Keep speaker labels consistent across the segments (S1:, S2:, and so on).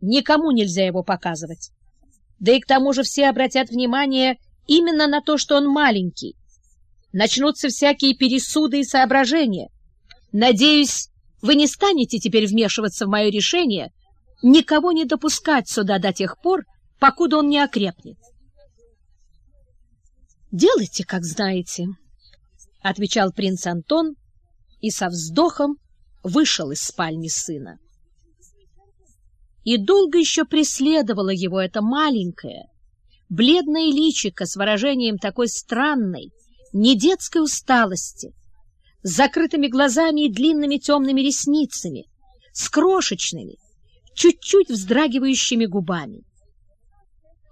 S1: Никому нельзя его показывать. Да и к тому же все обратят внимание именно на то, что он маленький. Начнутся всякие пересуды и соображения. Надеюсь, вы не станете теперь вмешиваться в мое решение никого не допускать сюда до тех пор, покуда он не окрепнет. «Делайте, как знаете», — отвечал принц Антон и со вздохом вышел из спальни сына. И долго еще преследовало его это маленькое, бледное личико с выражением такой странной, недетской усталости, с закрытыми глазами и длинными темными ресницами, с крошечными, чуть-чуть вздрагивающими губами.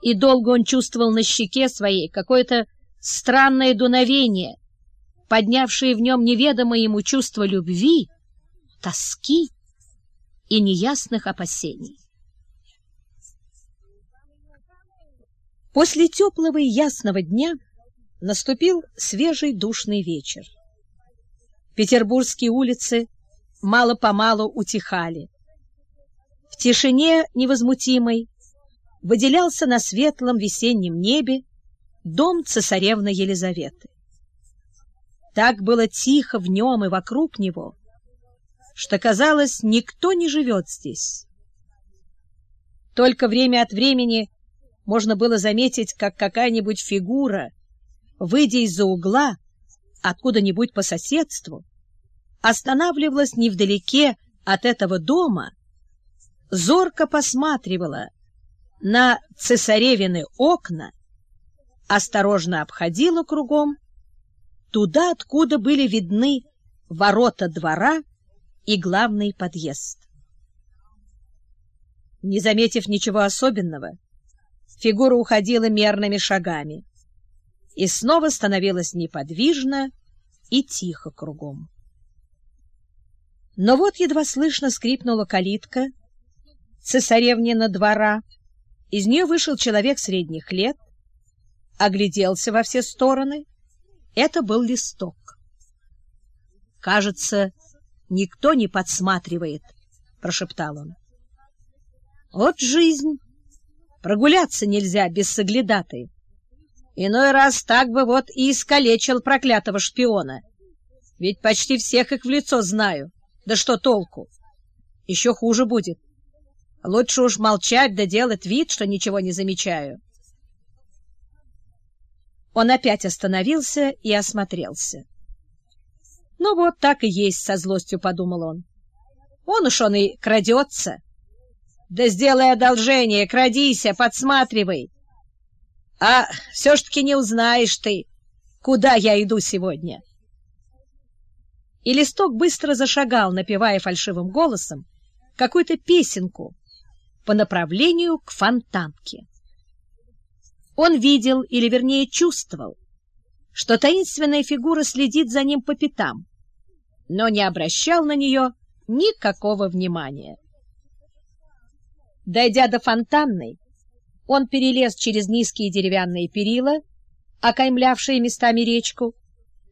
S1: И долго он чувствовал на щеке своей какое-то странное дуновение, поднявшее в нем неведомое ему чувство любви, тоски и неясных опасений. После теплого и ясного дня наступил свежий душный вечер. Петербургские улицы мало-помалу утихали. В тишине невозмутимой выделялся на светлом весеннем небе дом цесаревны Елизаветы. Так было тихо в нем и вокруг него, что, казалось, никто не живет здесь. Только время от времени можно было заметить, как какая-нибудь фигура, выйдя из-за угла, откуда-нибудь по соседству, останавливалась невдалеке от этого дома, зорко посматривала на цесаревины окна осторожно обходила кругом, туда, откуда были видны ворота двора и главный подъезд. Не заметив ничего особенного, фигура уходила мерными шагами и снова становилась неподвижно и тихо кругом. Но вот едва слышно скрипнула калитка цесаревнина двора, из нее вышел человек средних лет, огляделся во все стороны. Это был листок. «Кажется, никто не подсматривает», — прошептал он. «Вот жизнь! Прогуляться нельзя без соглядаты. Иной раз так бы вот и искалечил проклятого шпиона. Ведь почти всех их в лицо знаю. Да что толку? Еще хуже будет. Лучше уж молчать да делать вид, что ничего не замечаю». Он опять остановился и осмотрелся. «Ну вот, так и есть», — со злостью подумал он. «Он уж он и крадется. Да сделай одолжение, крадися, подсматривай. А все ж таки не узнаешь ты, куда я иду сегодня». И листок быстро зашагал, напевая фальшивым голосом какую-то песенку по направлению к фонтанке. Он видел, или вернее чувствовал, что таинственная фигура следит за ним по пятам, но не обращал на нее никакого внимания. Дойдя до фонтанной, он перелез через низкие деревянные перила, окаймлявшие местами речку,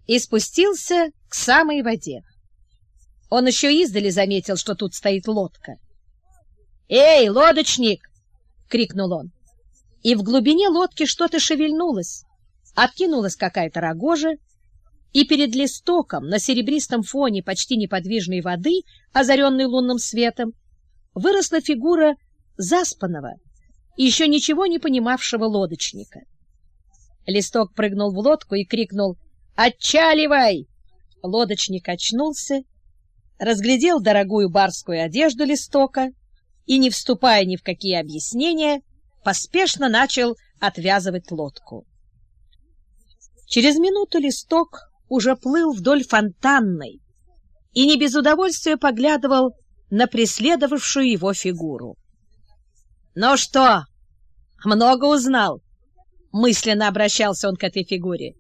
S1: и спустился к самой воде. Он еще издали заметил, что тут стоит лодка. «Эй, лодочник!» — крикнул он и в глубине лодки что-то шевельнулось, откинулась какая-то рогожа, и перед листоком на серебристом фоне почти неподвижной воды, озаренной лунным светом, выросла фигура заспанного еще ничего не понимавшего лодочника. Листок прыгнул в лодку и крикнул «Отчаливай!». Лодочник очнулся, разглядел дорогую барскую одежду листока и, не вступая ни в какие объяснения, поспешно начал отвязывать лодку. Через минуту листок уже плыл вдоль фонтанной и не без удовольствия поглядывал на преследовавшую его фигуру. «Ну что, много узнал?» — мысленно обращался он к этой фигуре.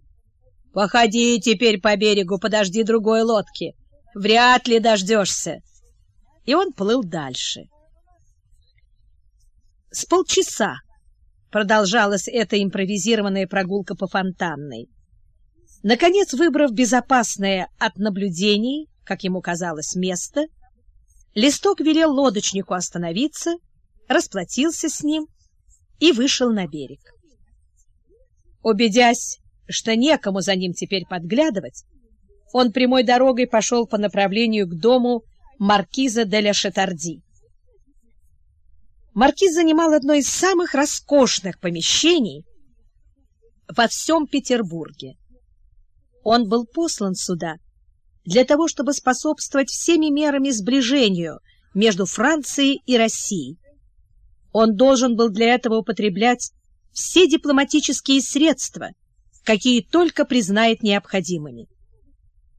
S1: «Походи теперь по берегу, подожди другой лодки. Вряд ли дождешься». И он плыл дальше. С полчаса продолжалась эта импровизированная прогулка по фонтанной. Наконец, выбрав безопасное от наблюдений, как ему казалось, место, Листок велел лодочнику остановиться расплатился с ним и вышел на берег. Убедясь, что некому за ним теперь подглядывать, он прямой дорогой пошел по направлению к дому маркиза де ля Шатарди. Маркиз занимал одно из самых роскошных помещений во всем Петербурге. Он был послан сюда для того, чтобы способствовать всеми мерами сближению между Францией и Россией. Он должен был для этого употреблять все дипломатические средства, какие только признает необходимыми.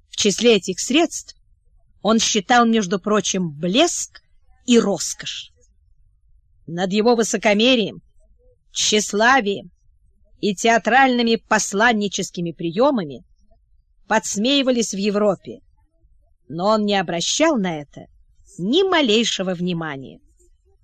S1: В числе этих средств он считал, между прочим, блеск и роскошь. Над его высокомерием, тщеславием и театральными посланническими приемами подсмеивались в Европе, но он не обращал на это ни малейшего внимания.